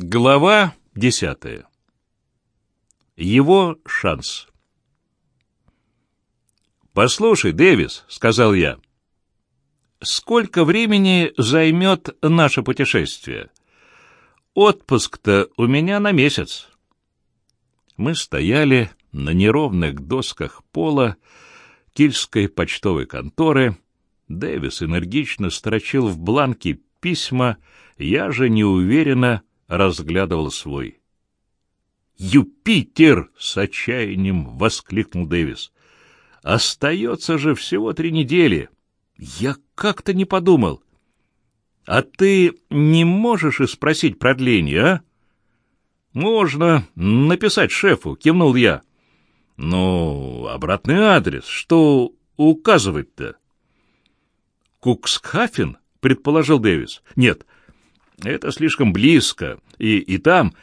Глава десятая. Его шанс. «Послушай, Дэвис», — сказал я, — «сколько времени займет наше путешествие? Отпуск-то у меня на месяц». Мы стояли на неровных досках пола кильской почтовой конторы. Дэвис энергично строчил в бланке письма, я же неуверенно разглядывал свой. «Юпитер!» — с отчаянием воскликнул Дэвис. «Остается же всего три недели. Я как-то не подумал. А ты не можешь и спросить продление, а?» «Можно написать шефу», — кивнул я. «Ну, обратный адрес, что указывать-то?» «Куксхафен?» — предположил Дэвис. «Нет, это слишком близко, и, и там,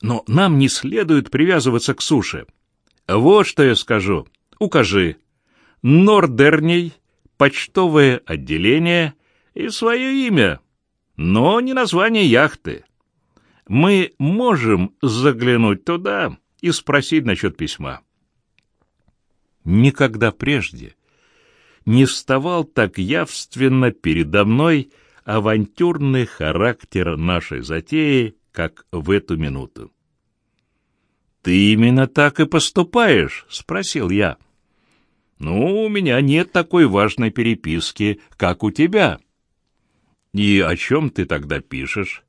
но нам не следует привязываться к суше. Вот что я скажу. Укажи. Нордерней, почтовое отделение и свое имя, но не название яхты. Мы можем заглянуть туда и спросить насчет письма. Никогда прежде не вставал так явственно передо мной авантюрный характер нашей затеи, как в эту минуту. «Ты именно так и поступаешь?» — спросил я. «Ну, у меня нет такой важной переписки, как у тебя». «И о чем ты тогда пишешь?»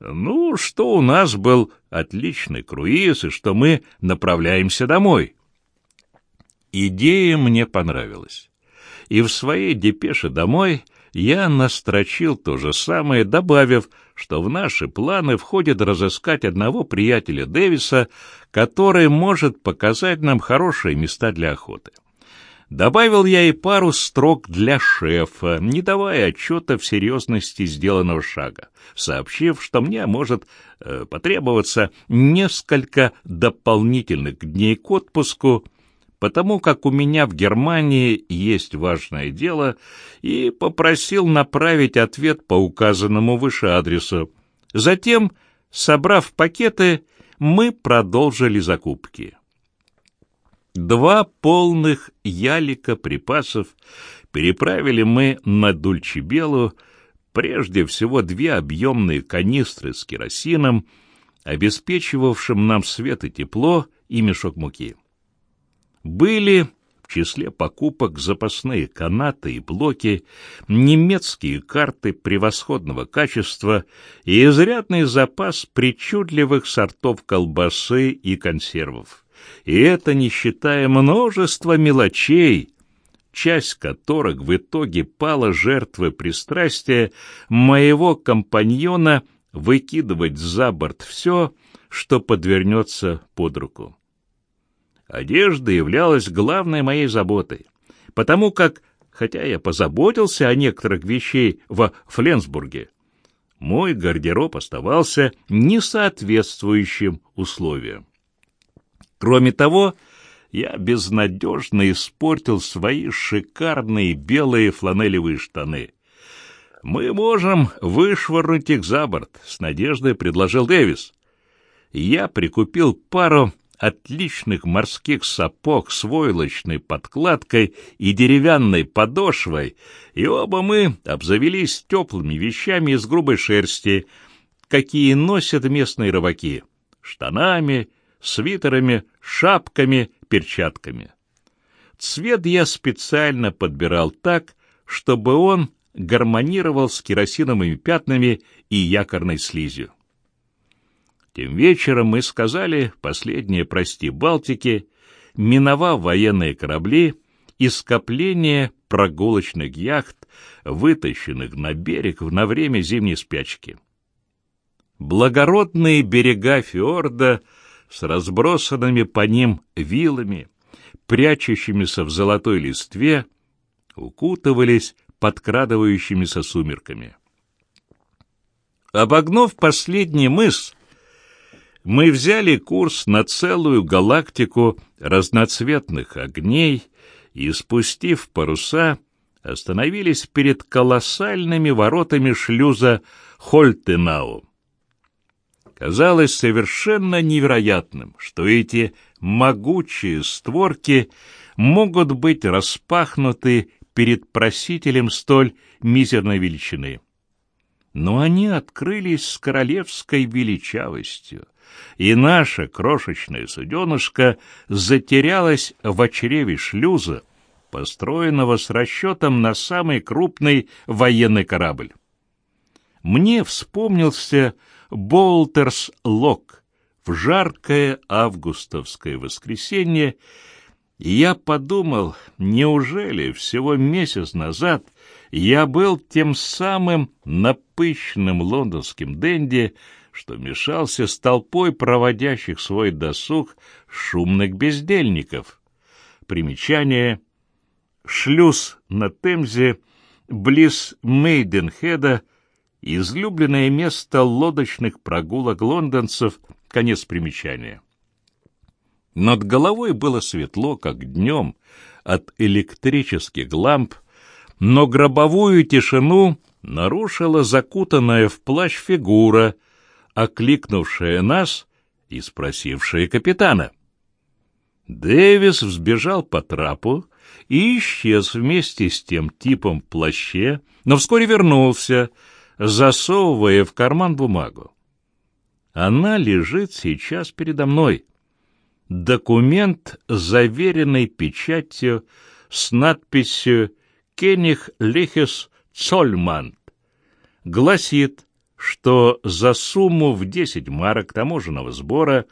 «Ну, что у нас был отличный круиз, и что мы направляемся домой». Идея мне понравилась. И в своей депеше домой я настрочил то же самое, добавив, что в наши планы входит разыскать одного приятеля Дэвиса, который может показать нам хорошие места для охоты. Добавил я и пару строк для шефа, не давая отчета в серьезности сделанного шага, сообщив, что мне может э, потребоваться несколько дополнительных дней к отпуску, потому как у меня в Германии есть важное дело, и попросил направить ответ по указанному выше адресу. Затем, собрав пакеты, мы продолжили закупки. Два полных ялика припасов переправили мы на Дульчебелу, прежде всего две объемные канистры с керосином, обеспечивавшим нам свет и тепло, и мешок муки. Были в числе покупок запасные канаты и блоки, немецкие карты превосходного качества и изрядный запас причудливых сортов колбасы и консервов. И это не считая множества мелочей, часть которых в итоге пала жертвой пристрастия моего компаньона выкидывать за борт все, что подвернется под руку. Одежда являлась главной моей заботой, потому как, хотя я позаботился о некоторых вещей во Фленсбурге, мой гардероб оставался несоответствующим условиям. Кроме того, я безнадежно испортил свои шикарные белые фланелевые штаны. «Мы можем вышвырнуть их за борт», — с надеждой предложил Дэвис. Я прикупил пару отличных морских сапог с войлочной подкладкой и деревянной подошвой, и оба мы обзавелись теплыми вещами из грубой шерсти, какие носят местные рыбаки, штанами, свитерами, шапками, перчатками. Цвет я специально подбирал так, чтобы он гармонировал с керосиновыми пятнами и якорной слизью. Тем вечером мы сказали последнее «прости» Балтике, миновав военные корабли и скопление прогулочных яхт, вытащенных на берег на время зимней спячки. Благородные берега фьорда с разбросанными по ним вилами, прячущимися в золотой листве, укутывались подкрадывающимися сумерками. Обогнув последний мыс, мы взяли курс на целую галактику разноцветных огней и, спустив паруса, остановились перед колоссальными воротами шлюза Хольтенау. Казалось совершенно невероятным, что эти могучие створки могут быть распахнуты перед просителем столь мизерной величины. Но они открылись с королевской величавостью, и наша крошечная суденышка затерялась в чреве шлюза, построенного с расчетом на самый крупный военный корабль. Мне вспомнился Болтерс Лок в жаркое августовское воскресенье, и я подумал, неужели всего месяц назад я был тем самым напыщенным лондонским денди, что мешался с толпой проводящих свой досуг шумных бездельников. Примечание. Шлюз на Темзе, близ Мейденхеда, излюбленное место лодочных прогулок лондонцев, конец примечания. Над головой было светло, как днем, от электрических ламп, но гробовую тишину нарушила закутанная в плащ фигура, окликнувшая нас и спросившая капитана. Дэвис взбежал по трапу и исчез вместе с тем типом в плаще, но вскоре вернулся, засовывая в карман бумагу. Она лежит сейчас передо мной. Документ, заверенный печатью с надписью «Кених Лихес Цольман», гласит, что за сумму в 10 марок таможенного сбора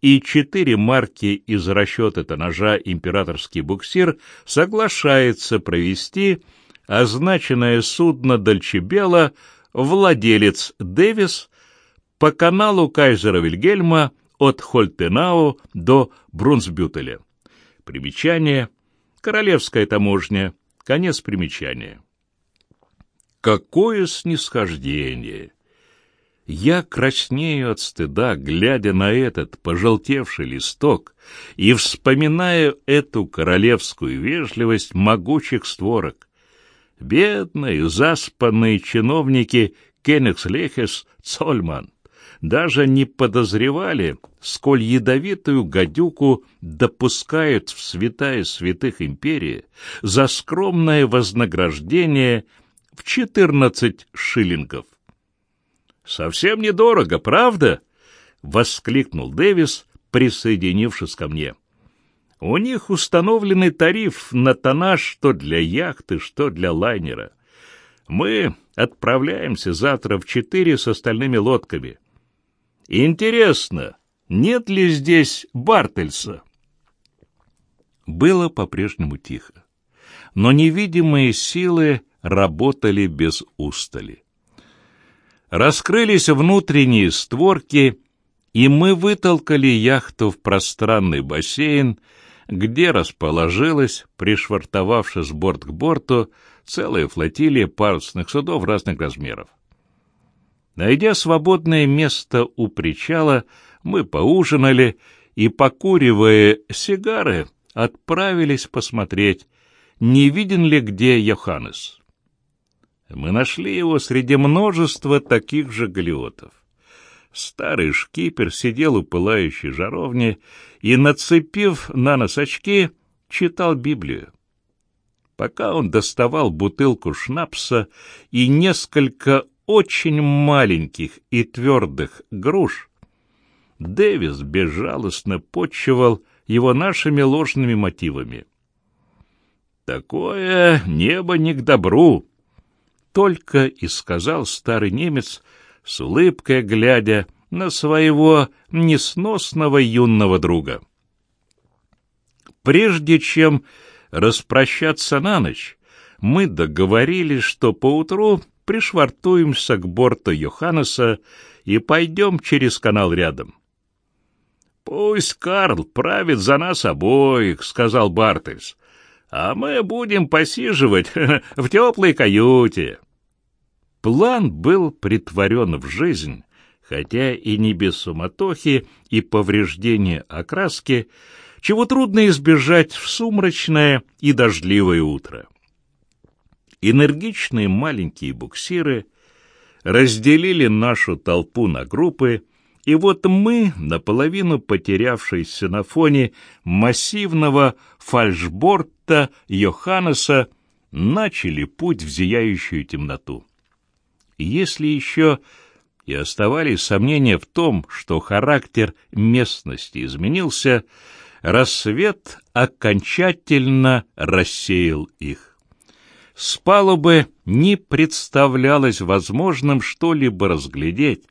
и 4 марки из расчета тоннажа императорский буксир соглашается провести означенное судно Дальчебела владелец Дэвис по каналу Кайзера Вильгельма от Хольтенау до Брунсбютеля. Примечание. Королевская таможня. Конец примечания. Какое снисхождение! Я краснею от стыда, глядя на этот пожелтевший листок и вспоминая эту королевскую вежливость могучих створок. Бедные, заспанные чиновники Кенигслехес Цольман даже не подозревали, сколь ядовитую гадюку допускают в святая святых империи за скромное вознаграждение в четырнадцать шиллингов. «Совсем недорого, правда?» — воскликнул Дэвис, присоединившись ко мне. «У них установленный тариф на тоннаж что для яхты, что для лайнера. Мы отправляемся завтра в четыре с остальными лодками. Интересно, нет ли здесь Бартельса?» Было по-прежнему тихо, но невидимые силы работали без устали. Раскрылись внутренние створки, и мы вытолкали яхту в пространный бассейн, где расположилась, пришвартовавшись борт к борту, целая флотилия парусных судов разных размеров. Найдя свободное место у причала, мы поужинали и, покуривая сигары, отправились посмотреть, не виден ли где Йоханнес. Мы нашли его среди множества таких же галиотов. Старый шкипер сидел у пылающей жаровни и, нацепив на нос очки, читал Библию. Пока он доставал бутылку шнапса и несколько очень маленьких и твердых груш, Дэвис безжалостно почивал его нашими ложными мотивами. «Такое небо не к добру», только и сказал старый немец, с улыбкой глядя на своего несносного юного друга. Прежде чем распрощаться на ночь, мы договорились, что поутру пришвартуемся к борту Йоханнеса и пойдем через канал рядом. «Пусть Карл правит за нас обоих», — сказал Бартельс, «а мы будем посиживать в теплой каюте». План был притворен в жизнь, хотя и не без суматохи и повреждения окраски, чего трудно избежать в сумрачное и дождливое утро. Энергичные маленькие буксиры разделили нашу толпу на группы И вот мы, наполовину потерявшиеся на фоне массивного фальшборта Йоханнеса, начали путь в зияющую темноту. Если еще и оставались сомнения в том, что характер местности изменился, рассвет окончательно рассеял их. С палубы не представлялось возможным что-либо разглядеть,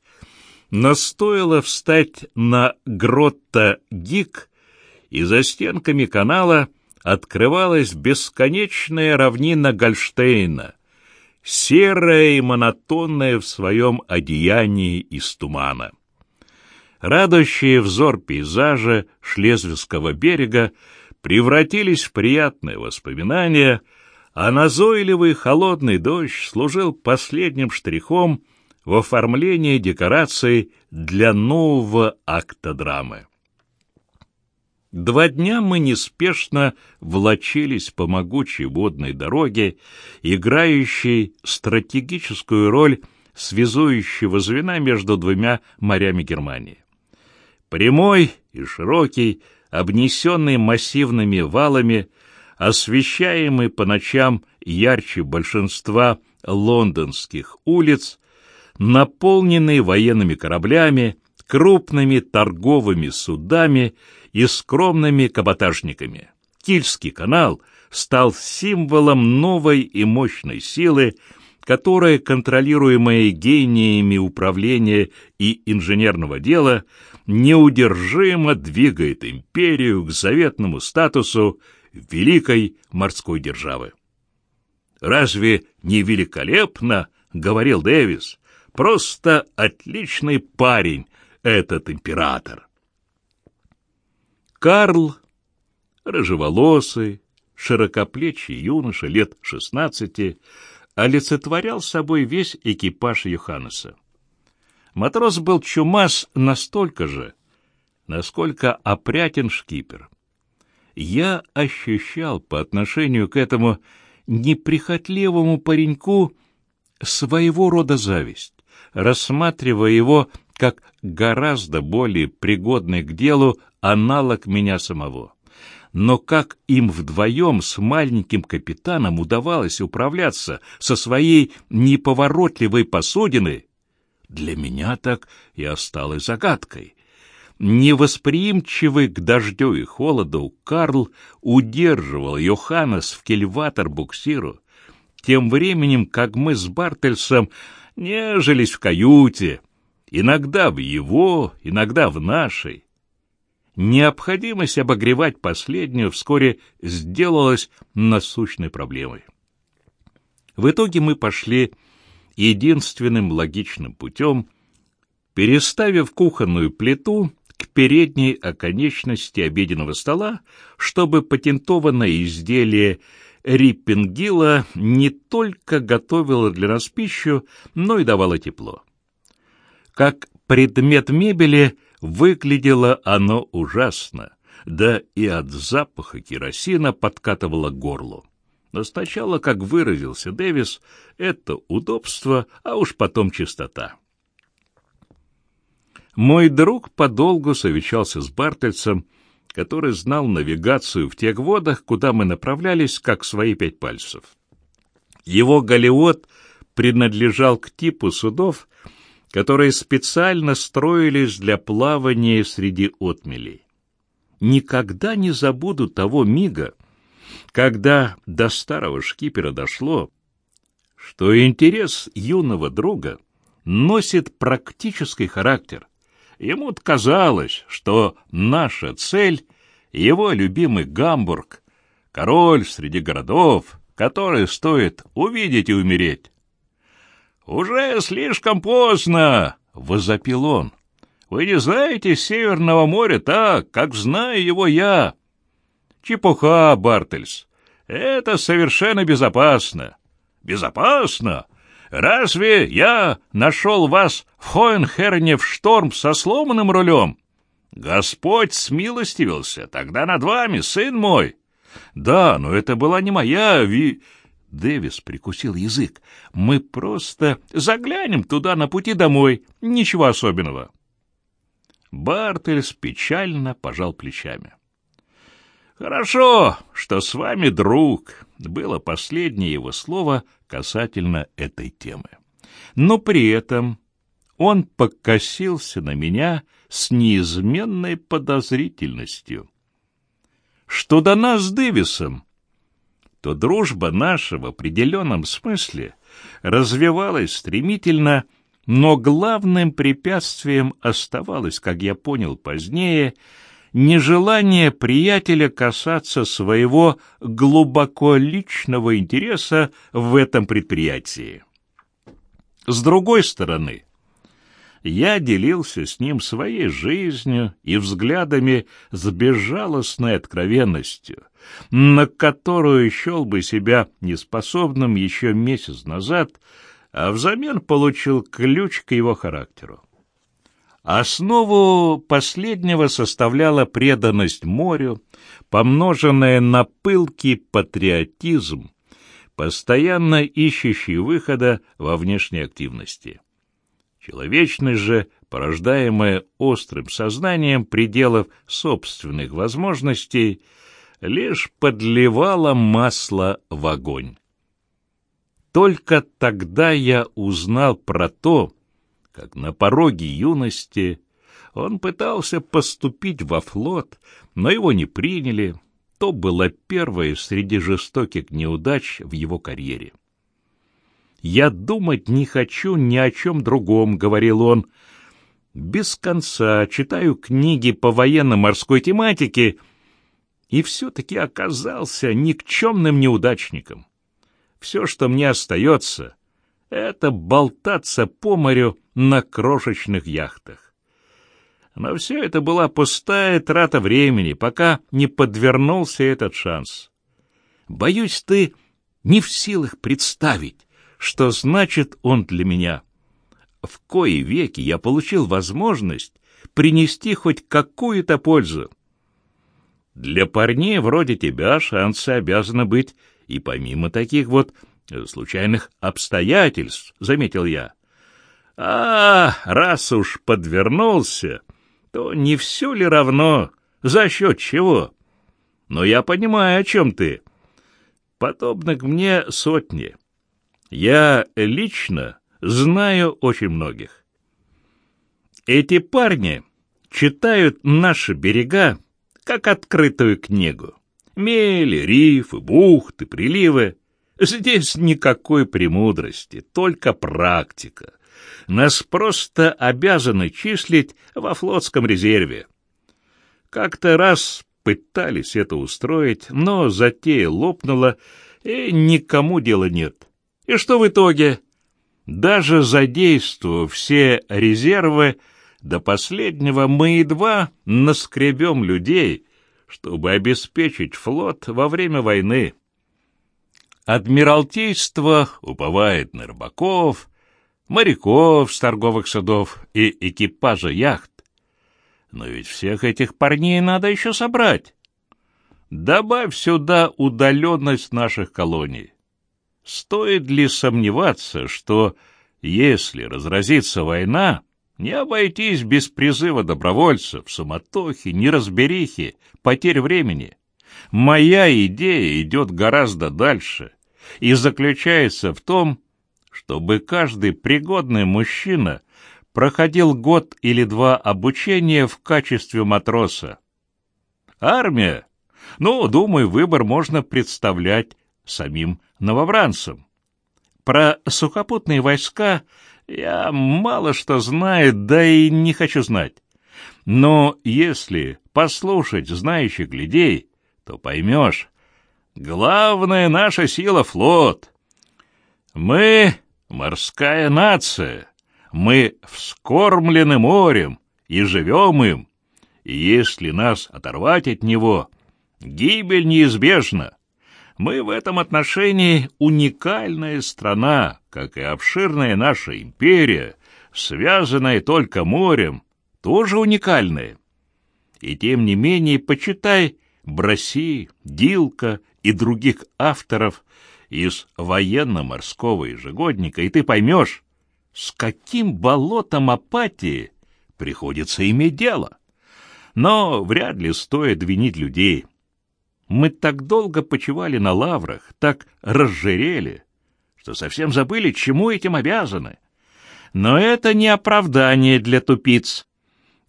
но стоило встать на Гротта-Гик, и за стенками канала открывалась бесконечная равнина Гольштейна, серая и монотонная в своем одеянии из тумана. Радующие взор пейзажа Шлезвигского берега превратились в приятные воспоминания, а назойливый холодный дождь служил последним штрихом в оформлении декораций для нового акта драмы. Два дня мы неспешно влочились по могучей водной дороге, играющей стратегическую роль связующего звена между двумя морями Германии. Прямой и широкий, обнесенный массивными валами, освещаемый по ночам ярче большинства лондонских улиц, наполненный военными кораблями, крупными торговыми судами и скромными каботажниками. Кильский канал стал символом новой и мощной силы, которая, контролируемая гениями управления и инженерного дела, неудержимо двигает империю к заветному статусу великой морской державы. «Разве не великолепно?» — говорил Дэвис. «Просто отличный парень этот император». Карл, рыжеволосый, широкоплечий юноша лет шестнадцати, олицетворял собой весь экипаж Йоханнеса. Матрос был чумас настолько же, насколько опрятен шкипер. Я ощущал по отношению к этому неприхотливому пареньку своего рода зависть, рассматривая его как гораздо более пригодный к делу аналог меня самого. Но как им вдвоем с маленьким капитаном удавалось управляться со своей неповоротливой посудиной, для меня так и осталось загадкой. Невосприимчивый к дождю и холоду, Карл удерживал Йоханнес в кельватор буксиру, тем временем, как мы с Бартельсом нежились в каюте, иногда в его, иногда в нашей. Необходимость обогревать последнюю вскоре сделалась насущной проблемой. В итоге мы пошли единственным логичным путем, переставив кухонную плиту к передней оконечности обеденного стола, чтобы патентованное изделие Риппенгила не только готовило для нас пищу, но и давало тепло. Как предмет мебели выглядело оно ужасно, да и от запаха керосина подкатывало горло. Но сначала, как выразился Дэвис, это удобство, а уж потом чистота. Мой друг подолгу совещался с Бартельсом, который знал навигацию в тех водах, куда мы направлялись, как свои пять пальцев. Его галеот принадлежал к типу судов, которые специально строились для плавания среди отмелей. Никогда не забуду того мига, когда до старого шкипера дошло, что интерес юного друга носит практический характер. Ему казалось, что наша цель — его любимый Гамбург, король среди городов, который стоит увидеть и умереть. «Уже слишком поздно!» — возопил он. «Вы не знаете Северного моря так, как знаю его я. Чепуха, Бартельс. Это совершенно безопасно. Безопасно? Разве я нашел вас в Хоенхерне в шторм со сломанным рулем? Господь смилостивился тогда над вами, сын мой. Да, но это была не моя ви... Дэвис прикусил язык. Мы просто заглянем туда на пути домой. Ничего особенного. Бартельс печально пожал плечами. «Хорошо, что с вами друг», — было последнее его слово касательно этой темы. Но при этом он покосился на меня с неизменной подозрительностью. Что до нас с Дэвисом, то дружба наша в определенном смысле развивалась стремительно, но главным препятствием оставалось, как я понял позднее, нежелание приятеля касаться своего глубоко личного интереса в этом предприятии. С другой стороны, я делился с ним своей жизнью и взглядами с безжалостной откровенностью, на которую счел бы себя неспособным еще месяц назад, а взамен получил ключ к его характеру. Основу последнего составляла преданность морю, помноженная на пылкий патриотизм, постоянно ищущий выхода во внешней активности. Человечность же, порождаемая острым сознанием пределов собственных возможностей, лишь подливала масло в огонь. Только тогда я узнал про то, как на пороге юности он пытался поступить во флот, но его не приняли. То была первая среди жестоких неудач в его карьере. «Я думать не хочу ни о чем другом», — говорил он. «Без конца читаю книги по военно-морской тематике и все-таки оказался никчемным неудачником. Все, что мне остается, — это болтаться по морю на крошечных яхтах. Но все это была пустая трата времени, пока не подвернулся этот шанс. Боюсь, ты не в силах представить, что значит он для меня. В кои веки я получил возможность принести хоть какую-то пользу. Для парней вроде тебя шансы обязаны быть и помимо таких вот случайных обстоятельств, — заметил я. А, раз уж подвернулся, то не все ли равно, за счет чего? Но я понимаю, о чем ты. Подобных мне сотни. Я лично знаю очень многих. Эти парни читают наши берега как открытую книгу. Мели, рифы, бухты, приливы. Здесь никакой премудрости, только практика. Нас просто обязаны числить во флотском резерве. Как-то раз пытались это устроить, но затея лопнула, и никому дела нет. И что в итоге? Даже задействуя все резервы, до последнего мы едва наскребем людей, чтобы обеспечить флот во время войны. Адмиралтейство уповает на рыбаков, моряков с торговых судов и экипажа яхт. Но ведь всех этих парней надо еще собрать. Добавь сюда удаленность наших колоний. Стоит ли сомневаться, что, если разразится война, не обойтись без призыва добровольцев, суматохи, неразберихи, потерь времени? Моя идея идет гораздо дальше и заключается в том, чтобы каждый пригодный мужчина проходил год или два обучения в качестве матроса. Армия? Ну, думаю, выбор можно представлять самим новобранцам. Про сухопутные войска я мало что знаю, да и не хочу знать. Но если послушать знающих людей, то поймешь, главная наша сила — флот. Мы — морская нация, мы вскормлены морем и живем им, и если нас оторвать от него, гибель неизбежна. Мы в этом отношении уникальная страна, как и обширная наша империя, связанная только морем, тоже уникальная. И тем не менее, почитай Броси, Дилка и других авторов из военно-морского ежегодника, и ты поймешь, с каким болотом апатии приходится иметь дело. Но вряд ли стоит винить людей. Мы так долго почивали на лаврах, так разжирели, что совсем забыли, чему этим обязаны. Но это не оправдание для тупиц,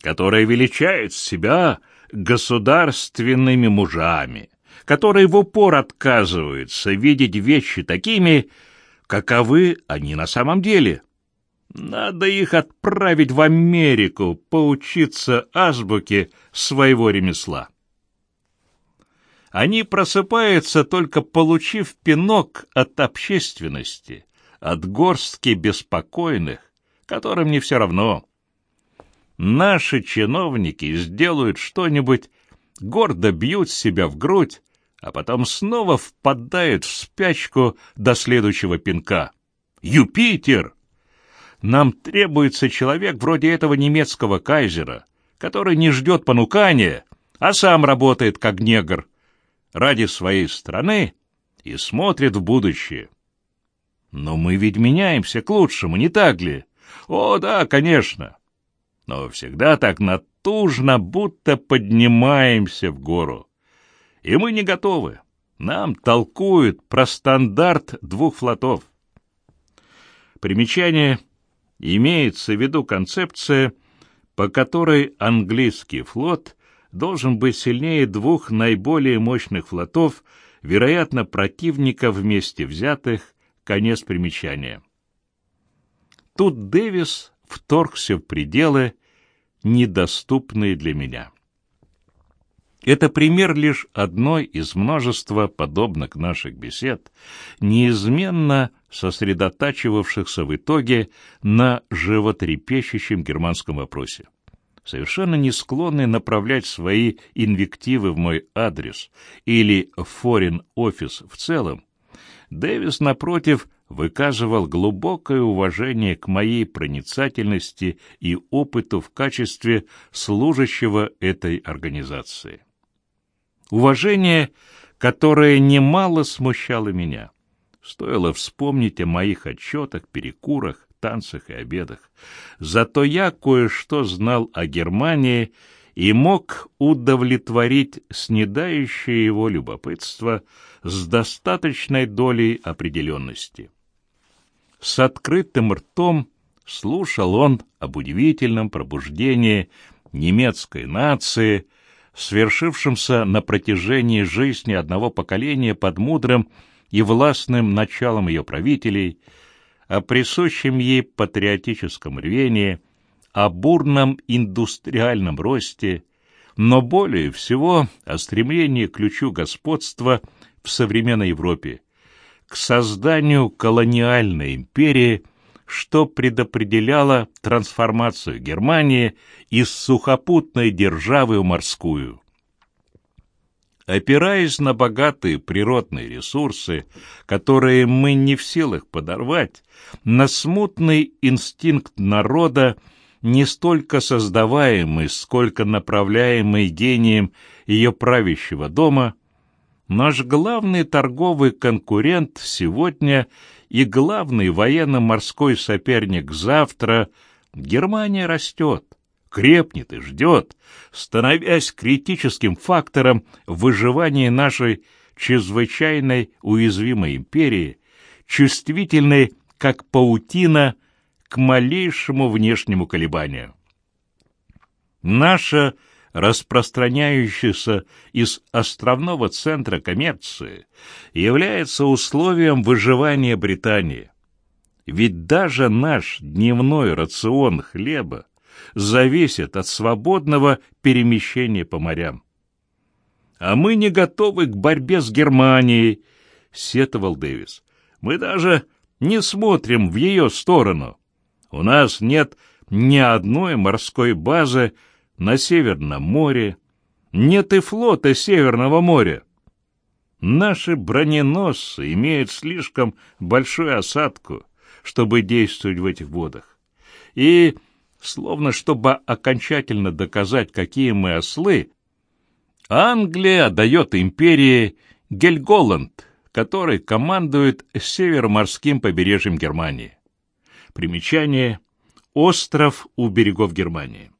которые величают себя государственными мужами, которые в упор отказываются видеть вещи такими, каковы они на самом деле. Надо их отправить в Америку поучиться азбуке своего ремесла. Они просыпаются, только получив пинок от общественности, от горстки беспокойных, которым не все равно. Наши чиновники сделают что-нибудь, гордо бьют себя в грудь, а потом снова впадают в спячку до следующего пинка. «Юпитер!» Нам требуется человек вроде этого немецкого кайзера, который не ждет понукания, а сам работает как негр ради своей страны и смотрит в будущее. Но мы ведь меняемся к лучшему, не так ли? О, да, конечно. Но всегда так натужно, будто поднимаемся в гору. И мы не готовы. Нам толкуют про стандарт двух флотов. Примечание. Имеется в виду концепция, по которой английский флот должен быть сильнее двух наиболее мощных флотов, вероятно, противников вместе взятых, конец примечания. Тут Дэвис вторгся в пределы, недоступные для меня. Это пример лишь одной из множества подобных наших бесед, неизменно сосредотачивавшихся в итоге на животрепещущем германском вопросе. Совершенно не склонный направлять свои инвективы в мой адрес или в форин-офис в целом, Дэвис, напротив, выказывал глубокое уважение к моей проницательности и опыту в качестве служащего этой организации. Уважение, которое немало смущало меня. Стоило вспомнить о моих отчетах, перекурах, танцах и обедах. Зато я кое-что знал о Германии и мог удовлетворить снедающее его любопытство с достаточной долей определенности. С открытым ртом слушал он об удивительном пробуждении немецкой нации, свершившемся на протяжении жизни одного поколения под мудрым и властным началом ее правителей, о присущем ей патриотическом рвении, о бурном индустриальном росте, но более всего о стремлении к ключу господства в современной Европе, к созданию колониальной империи, что предопределяло трансформацию Германии из сухопутной державы в морскую. Опираясь на богатые природные ресурсы, которые мы не в силах подорвать, на смутный инстинкт народа, не столько создаваемый, сколько направляемый гением ее правящего дома, наш главный торговый конкурент сегодня и главный военно-морской соперник завтра, Германия растет крепнет и ждет, становясь критическим фактором выживания нашей чрезвычайной уязвимой империи, чувствительной, как паутина, к малейшему внешнему колебанию. Наша распространяющаяся из островного центра коммерции является условием выживания Британии. Ведь даже наш дневной рацион хлеба зависит от свободного перемещения по морям. «А мы не готовы к борьбе с Германией», — сетовал Дэвис. «Мы даже не смотрим в ее сторону. У нас нет ни одной морской базы на Северном море, нет и флота Северного моря. Наши броненосцы имеют слишком большую осадку, чтобы действовать в этих водах. И словно чтобы окончательно доказать, какие мы ослы, Англия дает империи Гельголанд, который командует северо-морским побережьем Германии. Примечание. Остров у берегов Германии.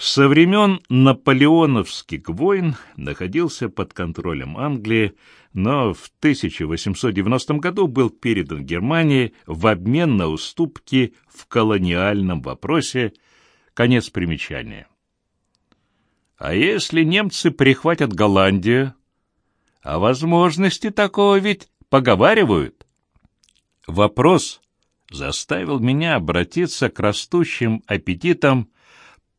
Со времен наполеоновских войн находился под контролем Англии, но в 1890 году был передан Германии в обмен на уступки в колониальном вопросе. Конец примечания. А если немцы прихватят Голландию? О возможности такого ведь поговаривают. Вопрос заставил меня обратиться к растущим аппетитам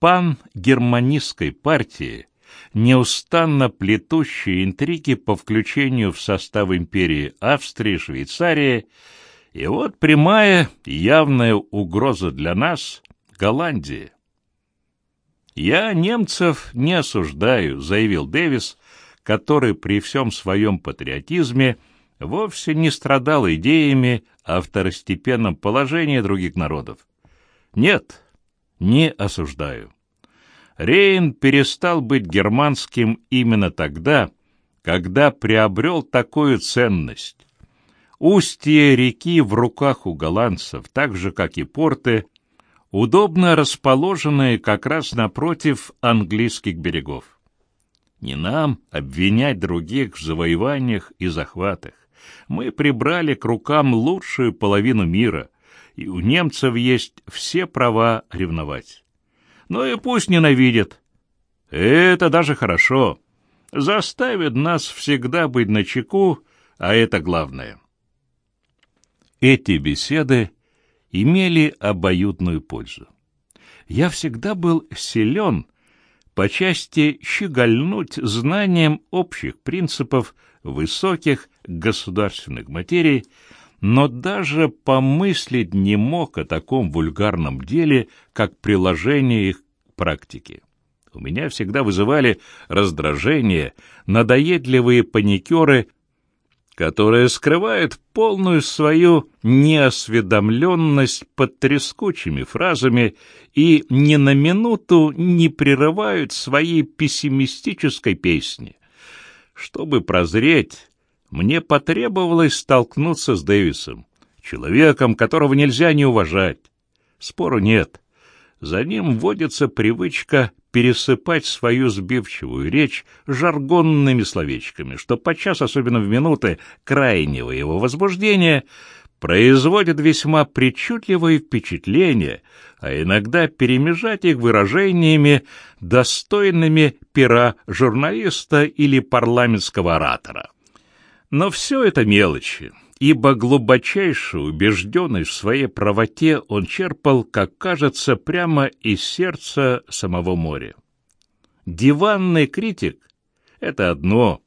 пан-германистской партии, неустанно плетущей интриги по включению в состав империи Австрии, Швейцарии, и вот прямая явная угроза для нас — Голландии. «Я немцев не осуждаю», — заявил Дэвис, который при всем своем патриотизме вовсе не страдал идеями о второстепенном положении других народов. «Нет, не осуждаю. Рейн перестал быть германским именно тогда, когда приобрел такую ценность. Устье реки в руках у голландцев, так же, как и порты, удобно расположенные как раз напротив английских берегов. Не нам обвинять других в завоеваниях и захватах. Мы прибрали к рукам лучшую половину мира — и у немцев есть все права ревновать. Ну и пусть ненавидят. Это даже хорошо. Заставит нас всегда быть начеку, а это главное. Эти беседы имели обоюдную пользу. Я всегда был силен по части щегольнуть знанием общих принципов высоких государственных материй, но даже помыслить не мог о таком вульгарном деле, как приложение их к практике. У меня всегда вызывали раздражение надоедливые паникеры, которые скрывают полную свою неосведомленность под трескучими фразами и ни на минуту не прерывают своей пессимистической песни. Чтобы прозреть, мне потребовалось столкнуться с Дэвисом, человеком, которого нельзя не уважать. Спору нет. За ним вводится привычка пересыпать свою сбивчивую речь жаргонными словечками, что подчас, особенно в минуты крайнего его возбуждения, производит весьма причудливое впечатление, а иногда перемежать их выражениями, достойными пера журналиста или парламентского оратора. Но все это мелочи, ибо глубочайше убежденный в своей правоте он черпал, как кажется, прямо из сердца самого моря. Диванный критик — это одно,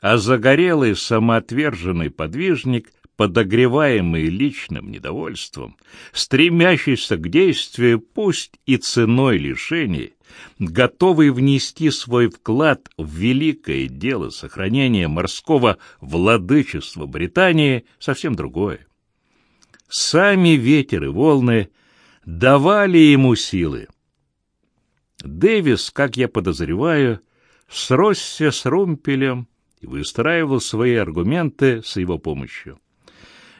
а загорелый самоотверженный подвижник, подогреваемый личным недовольством, стремящийся к действию, пусть и ценой лишений, готовый внести свой вклад в великое дело сохранения морского владычества Британии, совсем другое. Сами ветер и волны давали ему силы. Дэвис, как я подозреваю, сросся с Румпелем и выстраивал свои аргументы с его помощью.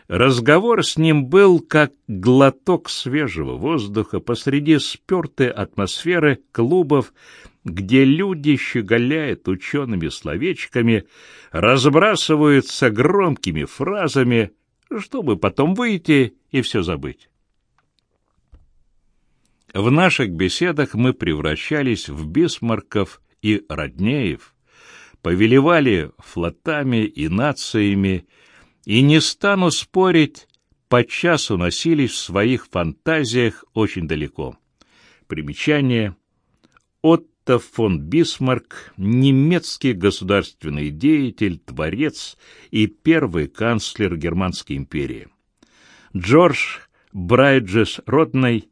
Разговор с ним был как глоток свежего воздуха посреди спертой атмосферы клубов, где люди щеголяют учеными словечками, разбрасываются громкими фразами, чтобы потом выйти и все забыть. В наших беседах мы превращались в бисмарков и роднеев, повелевали флотами и нациями, и не стану спорить, подчас уносились в своих фантазиях очень далеко. Примечание. Отто фон Бисмарк, немецкий государственный деятель, творец и первый канцлер Германской империи. Джордж Брайджес Родный,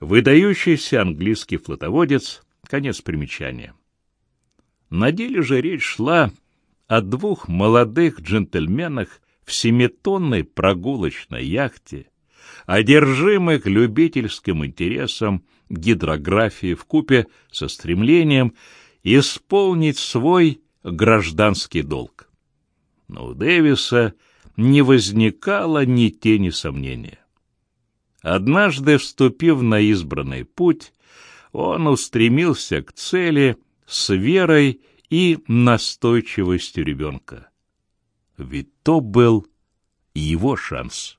выдающийся английский флотоводец, конец примечания. На деле же речь шла о двух молодых джентльменах, в семитонной прогулочной яхте, одержимых любительским интересом гидрографии в купе со стремлением исполнить свой гражданский долг. Но у Дэвиса не возникало ни тени сомнения. Однажды, вступив на избранный путь, он устремился к цели с верой и настойчивостью ребенка. Ведь то был его шанс.